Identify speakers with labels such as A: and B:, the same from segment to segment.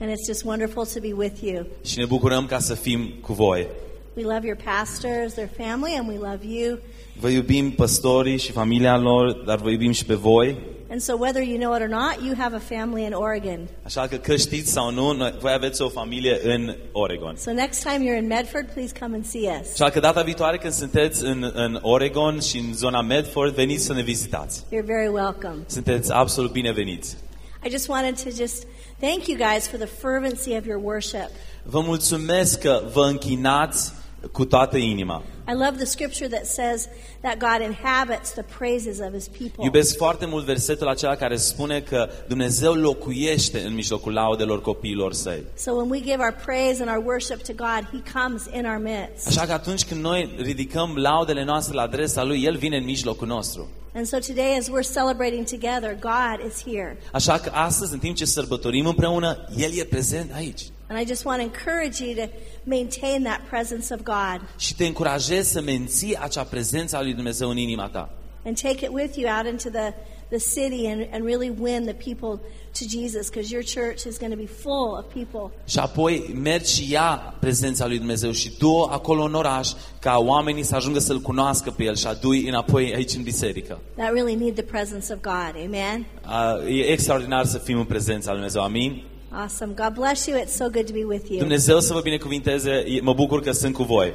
A: And it's just wonderful to be with you.
B: și ne bucurăm ca să fim cu voi.
A: We love your pastors, their family, and we love you.
B: Vă iubim păstorii și familia lor, dar vă iubim și pe voi.
A: And so, whether you know it or not, you have a family in Oregon.
B: Așa că că știți sau nu, noi, voi aveți o familie în Oregon.
A: So, next time you're in Medford, please come and see us.
B: Așa că data viitoare când sunteți în, în Oregon și în zona Medford, veniți să ne vizitați.
A: You're very welcome.
B: Sunteți absolut bineveniți.
A: I just wanted to just thank you guys for the fervency of your worship.
B: Vă mulțumesc că vă închinați cu toată inima.
A: I love the scripture that says that God inhabits the praises of his people.
B: Iubesc foarte mult versetul acela care spune că Dumnezeu locuiește în mijlocul laudelor copiilor săi.
A: So when we give our praise and our worship to God, he comes in our midst.
B: Așa că atunci când noi ridicăm laudele noastre la adresa Lui, El vine în mijlocul nostru.
A: And so today as we're celebrating together, God is here.
B: Așa că astăzi, în timp ce sărbătorim împreună, El e prezent aici.
A: And I just want to encourage you to maintain that presence of God
B: Și te încurajez să menții acea prezență a lui Dumnezeu în inima ta.
A: and take it with you out into the, the city and, and really win the people to Jesus because your church is going to be full of people.
B: Și apoi mergi și ia prezența lui Dumnezeu și du acolo în oraș ca oamenii să ajungă să-L cunoască pe El și adui înapoi aici în biserică.
A: that really need the presence of God. Amen.
B: Uh, E extraordinar să fim în prezența lui Dumnezeu. Amin?
A: Awesome. God bless you. It's so good to be with you.
B: Dumnezeu să vă binecuvinteze. E- Mă bucur că sunt cu voi.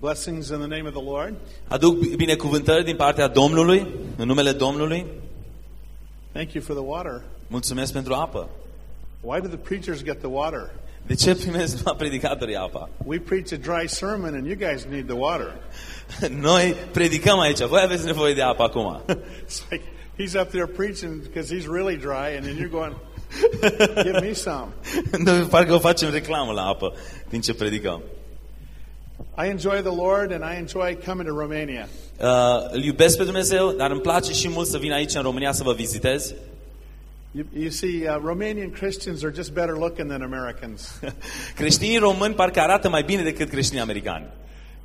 C: Blessings in the name of the Lord.
B: Aduc binecuvântări din partea Domnului, în numele Domnului.
C: Thank you for the water.
B: Mulțumesc pentru apă.
C: Why do the preachers get the water?
B: De ce primesc numai predicatorii apa?
C: We preach a dry sermon and you guys need the water.
B: Noi predicăm aici, voi aveți nevoie de apă acum.
C: It's like he's up there preaching because he's really dry and then you're going, give me some.
B: Noi parcă o facem reclamă la apă din ce predicăm.
C: I enjoy the Lord and I enjoy coming to Romania.
B: Uh, îl iubesc pe Dumnezeu, dar îmi place și mult să vin aici în România să vă vizitez.
C: You, you see, uh, Romanian Christians are just better looking than Americans.
B: Creștinii români parcă arată mai bine decât creștinii americani.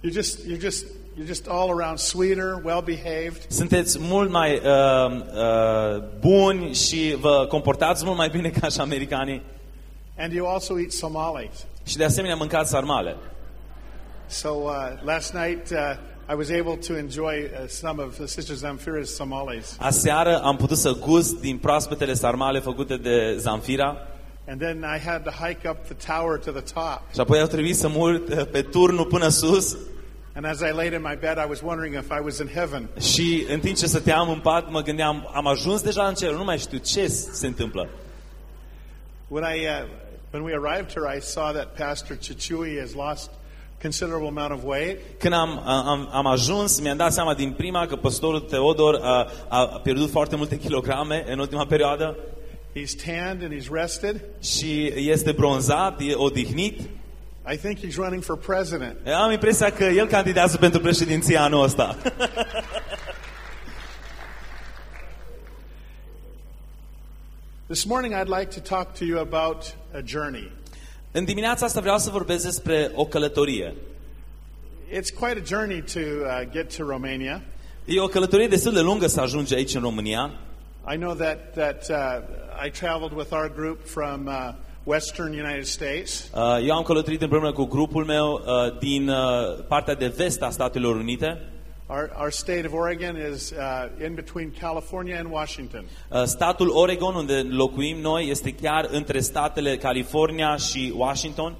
C: You're just, you're just, you're just all around sweeter, well behaved.
B: Sunteți mult mai uh, uh, buni și vă comportați mult mai bine ca și americanii.
C: And you also eat Somalis.
B: Și de asemenea mâncați sarmale.
C: So uh, last night uh, I was able to enjoy uh, some of the Sister Zamfira's Somalis.
B: Aseară am putut să gust din proaspetele sarmale făcute de Zamfira
C: And then I had to hike up the tower to the top.
B: și apoi au trebuit să mă urc uh, pe turnul până sus
C: And as I laid in my bed, I was wondering if I was in heaven.
B: și în timp ce stăteam în pat mă gândeam, am ajuns deja în cer, nu mai știu ce se întâmplă.
C: When I uh, when we arrived here, I saw that Pastor Chichui has lost considerable amount of weight.
B: Când am, am, am ajuns, mi-am dat seama din prima că pastorul Teodor a, a pierdut foarte multe kilograme în ultima perioadă
C: He's tanned and he's rested.
B: și este bronzat, e odihnit.
C: I think he's running for president.
B: Am impresia că el candidează pentru președinția anul ăsta.
C: This morning, I'd like to talk to you about a journey.
B: În dimineața asta vreau să vorbesc despre o călătorie.
C: It's quite a journey to uh, get to Romania.
B: E o călătorie destul de lungă să ajungi aici în România.
C: I know that that uh, I traveled with our group from uh, Western United States,
B: Uh, Eu am călătorit împreună cu grupul meu uh, din uh, partea de vest a Statelor Unite.
C: Our, our state of Oregon is uh, in between California and Washington.
B: Uh, Statul Oregon, unde locuim noi, este chiar între statele California și Washington.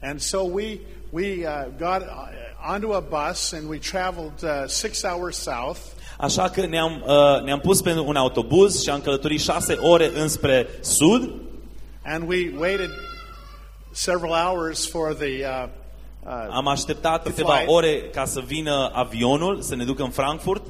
C: And so we, we uh, got uh, onto a bus and we traveled uh, six hours south.
B: Așa că ne-am, uh, ne-am pus pe un autobuz și am călătorit șase ore înspre sud
C: And we waited several hours for the. Uh, uh,
B: Am așteptat câteva
C: flight.
B: ore ca să vină avionul, să ne ducă în Frankfurt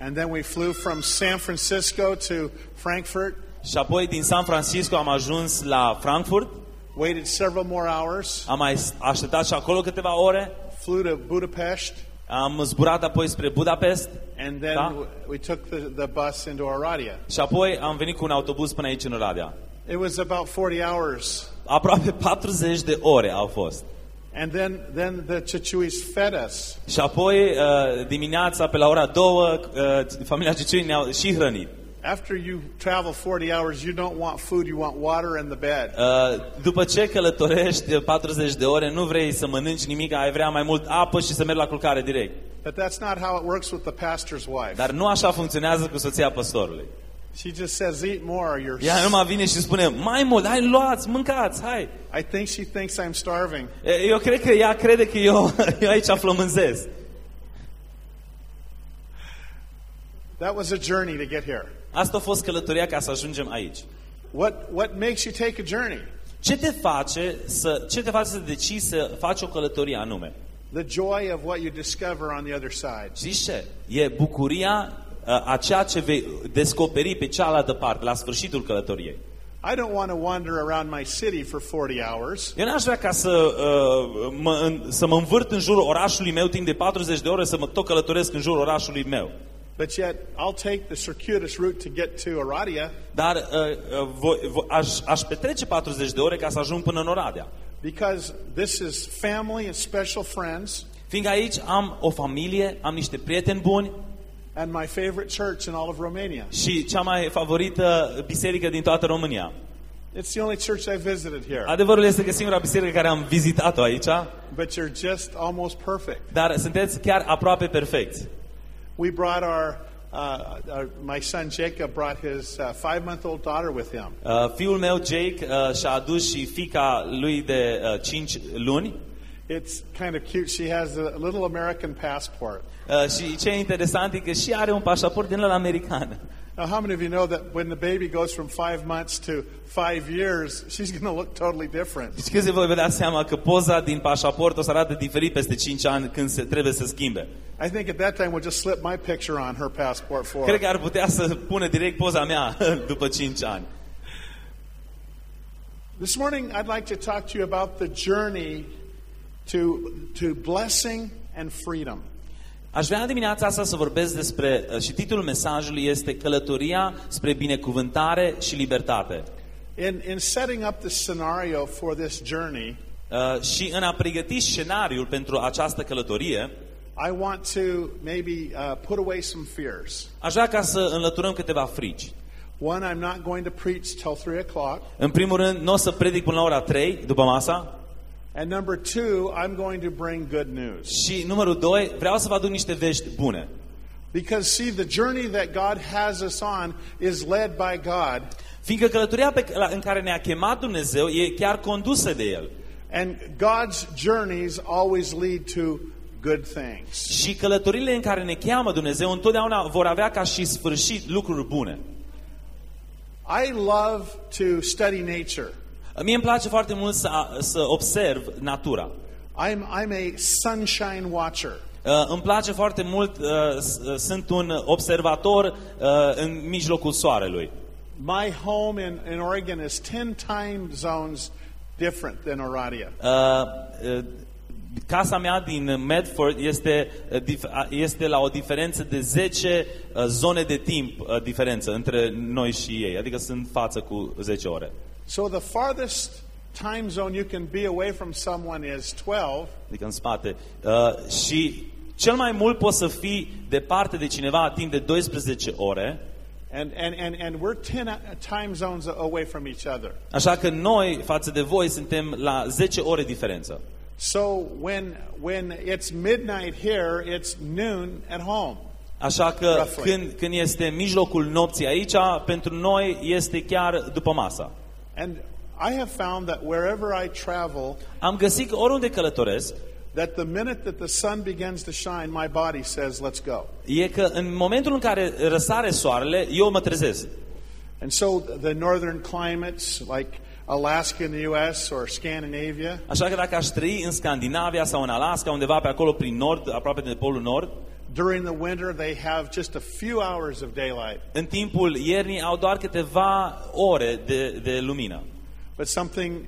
C: and then we flew from San Francisco to Frankfurt,
B: și apoi din San Francisco am ajuns la Frankfurt.
C: waited several more hours,
B: Am mai așteptat și acolo câteva ore.
C: flew to Budapest,
B: Am zburat apoi spre Budapest
C: and then
B: Da.
C: w- we took the, the bus into Oradea.
B: și apoi am venit cu un autobuz până aici în Oradea.
C: It was about 40 hours.
B: Aproape 40 de ore au fost.
C: And then, then the Chichuis fed us.
B: Și apoi, uh, dimineața, pe la ora două, uh, familia Ciciui ne-au și hrănit.
C: After you travel 40 hours, you don't want food, you want water and the bed.
B: Uh, după ce călătorești 40 de ore, nu vrei să mănânci nimic, ai vrea mai mult apă și să mergi la culcare direct.
C: But that's not how it works with the pastor's wife.
B: Dar nu așa funcționează cu soția păstorului.
C: She just says, eat more. You're
B: Ea numai vine și spune, mai mult, hai luați, mâncați, hai.
C: I think she thinks I'm starving.
B: E, Eu cred că ea crede că eu, eu aici flămânzez.
C: That was a journey to get here.
B: Asta a fost călătoria ca să ajungem aici.
C: What, what makes you take a journey?
B: Ce te face să, ce te face să decizi să faci o călătorie anume?
C: The joy of what you discover on the other side.
B: Știți ce? E bucuria uh, a ceea ce vei descoperi pe cealaltă parte, la sfârșitul călătoriei.
C: I don't want to wander around my city for 40 hours.
B: Eu n-aș vrea ca să, uh, mă, în, să mă învârt în jurul orașului meu timp de 40 de ore, să mă tot călătoresc în jurul orașului meu.
C: But yet, I'll take the circuitous route to get to Aradia
B: Dar uh, uh, voi, vo, aș, aș petrece 40 de ore ca să ajung până în Oradea.
C: because this is family and special friends
B: Fiindcă aici am o familie, am niște prieteni buni
C: and my favorite church in all of Romania.
B: și cea mai favorită biserică din toată România.
C: It's the only church I visited here.
B: Adevărul este că singura biserică care am vizitat-o aici,
C: But you're just almost perfect.
B: dar sunteți chiar aproape perfecți.
C: We brought our, uh, our my son Jacob brought his uh, five month old daughter with him.
B: Uh, fiul meu, Jake, uh, și-a adus și fica lui de uh, 5 luni.
C: It's kind of cute. She has a little American passport.
B: Uh, și ce e interesant e că și are un pașaport din ăla american.
C: Now, how many of you know that when the baby goes from five months to five years, she's going to look totally different?
B: Deci câți vă dați seama că poza din pașaport o să arate diferit peste 5 ani când se trebuie să schimbe.
C: I think at that time we'll just slip my picture on her passport for
B: Cred
C: her.
B: că ar putea să pună direct poza mea după 5 ani.
C: This morning, I'd like to talk to you about the journey to, to blessing and freedom.
B: Aș vrea dimineața asta să vorbesc despre, uh, și titlul mesajului este Călătoria spre binecuvântare și libertate.
C: In, in setting up the scenario for this journey,
B: Uh, și în a pregăti scenariul pentru această călătorie,
C: I want to maybe uh, put away some fears.
B: aș vrea ca să înlăturăm câteva frici.
C: One, I'm not going to preach till 3 o'clock.
B: În primul rând, nu o să predic până la ora 3 după masa
C: And number two, I'm going to bring good news.
B: și numărul 2, vreau să vă aduc niște vești bune.
C: Because, see, the journey that God has us on is led by God.
B: Fiindcă călătoria pe, la, în care ne-a chemat Dumnezeu e chiar condusă de El.
C: And God's journeys always lead to good things.
B: Și călătorile în care ne cheamă Dumnezeu întotdeauna vor avea ca și sfârșit lucruri bune.
C: I love to study nature.
B: Mie îmi place foarte mult să, să observ natura.
C: I'm, I'm a sunshine watcher.
B: Uh, îmi place foarte mult, uh, s- uh, sunt un observator uh, în mijlocul soarelui.
C: My home in, in Oregon is 10 time zones different than Oradia.
B: Uh, uh, casa mea din Medford este, uh, dif- a- este la o diferență de 10 uh, zone de timp uh, diferență între noi și ei, adică sunt față cu 10 ore.
C: So the farthest time zone you can be away from someone is 12,
B: adică în spate. Uh, și cel mai mult poți să fii departe de cineva timp de 12 ore,
C: and, and, and, and we're 10 time zones away from each other.
B: așa că noi, față de voi, suntem la 10 ore diferență.
C: So when, when it's midnight here, it's noon at home.
B: Așa că
C: Roughly.
B: când, când este mijlocul nopții aici, pentru noi este chiar după masa.
C: And I have found that wherever I travel,
B: Am găsit că oriunde călătoresc,
C: that the minute that the sun begins to shine, my body says, let's go.
B: e că în momentul în care răsare soarele, eu mă trezesc.
C: And so the northern climates, like Alaska in the U.S. or Scandinavia,
B: Așa că dacă aș trăi în Scandinavia sau în Alaska, undeva pe acolo prin nord, aproape de polul nord,
C: during the winter they have just a few hours of daylight.
B: în timpul iernii au doar câteva ore de, de lumină.
C: But something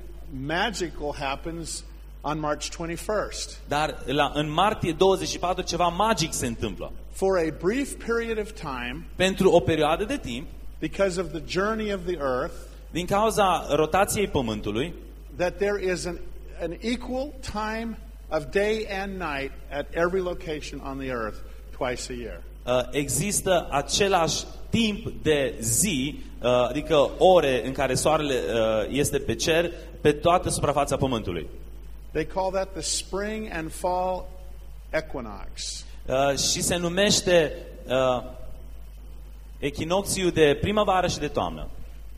C: magical happens on March 21st.
B: Dar la, în martie 24 ceva magic se întâmplă.
C: For a brief period of time,
B: Pentru o perioadă de timp,
C: because of the journey of the earth,
B: din cauza rotației pământului,
C: that there is an, an equal time of day and night at every location on the earth twice a year.
B: Uh, există același timp de zi, uh, adică ore în care soarele uh, este pe cer, pe toată suprafața pământului.
C: They call that the spring and fall equinox.
B: Uh, și se numește uh, echinocțiul de primăvară și de toamnă.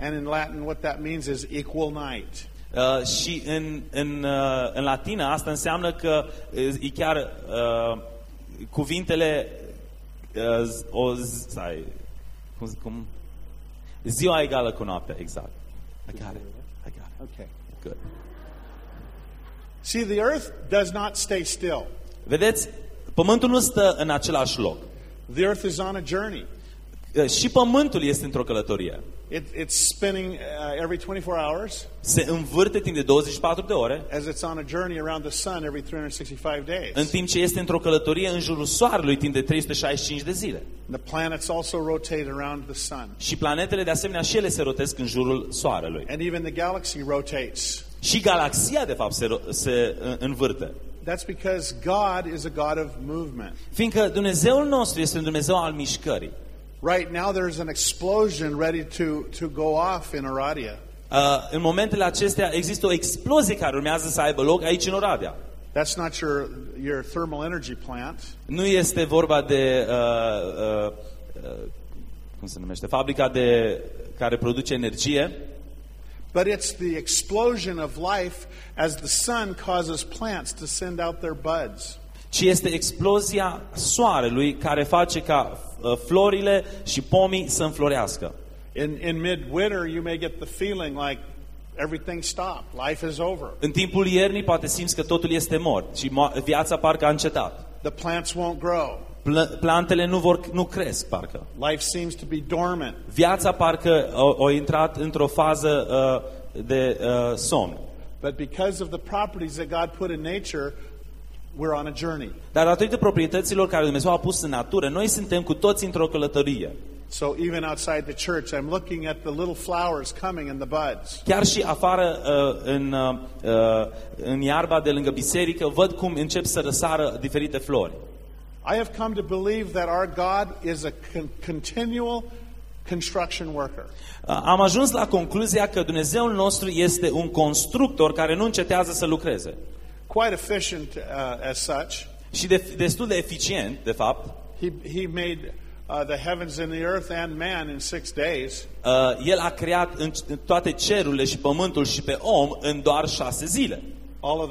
C: And in Latin, what that means is equal night.
B: Uh, și în, în, uh, în latină asta înseamnă că uh, e chiar uh, cuvintele uh, z- o z- stai, cum, cum, ziua egală cu noaptea, exact. I got it. I got it.
C: Okay.
B: Good.
C: See, the earth does not stay still.
B: Vedeți, pământul nu stă în același loc.
C: The earth is on a journey.
B: Uh, Și pământul este într-o călătorie.
C: It, it's spinning uh, every 24 hours
B: Se învârte timp de 24 de ore,
C: as it's on a journey around the sun every 365 days.
B: în timp ce este într-o călătorie în jurul soarelui timp de 365 de zile.
C: The planets also rotate around the sun.
B: Și planetele de asemenea și ele se rotesc în jurul soarelui.
C: And even the galaxy rotates.
B: Și galaxia de fapt se, ro- se uh, învârte.
C: That's because God is a God of movement.
B: Fiindcă Dumnezeul nostru este un Dumnezeu al mișcării.
C: Right now, there's an explosion ready to, to go off in Aradia.
B: Uh, în momentele acestea există o explozie care urmează să aibă loc aici în Oradea.
C: That's not your, your thermal energy plant.
B: Nu este vorba de uh, uh, uh, cum se numește, fabrica de care produce energie,
C: But it's the explosion of life as the sun causes plants to send out their buds.
B: Ci este explozia soarelui care face ca uh, florile și pomii să înflorească.
C: In, in midwinter, you may get the feeling like everything stopped, life is over.
B: În timpul iernii poate simți că totul este mort și mo- viața parcă a încetat.
C: The plants won't grow.
B: Pl- plantele nu, vor, nu cresc, parcă.
C: Life seems to be dormant.
B: Viața parcă a, a intrat într-o fază uh, de uh, somn.
C: But because of the properties that God put in nature, we're on a journey.
B: Dar datorită proprietăților care Dumnezeu a pus în natură, noi suntem cu toți într-o călătorie.
C: So even outside the church, I'm looking at the little flowers coming in the buds.
B: Chiar și afară uh, în, uh, uh, în iarba de lângă biserică, văd cum încep să răsară diferite flori.
C: I have come to believe that our God is a con- continual construction worker.
B: Uh, Am ajuns la concluzia că Dumnezeul nostru este un constructor care nu încetează să lucreze.
C: Quite efficient uh, as such.
B: Și de, destul de eficient, de fapt.
C: He, he made uh, the heavens and the earth and man in six days.
B: Uh, El a creat în, în toate cerurile și pământul și pe om în doar șase zile.
C: All of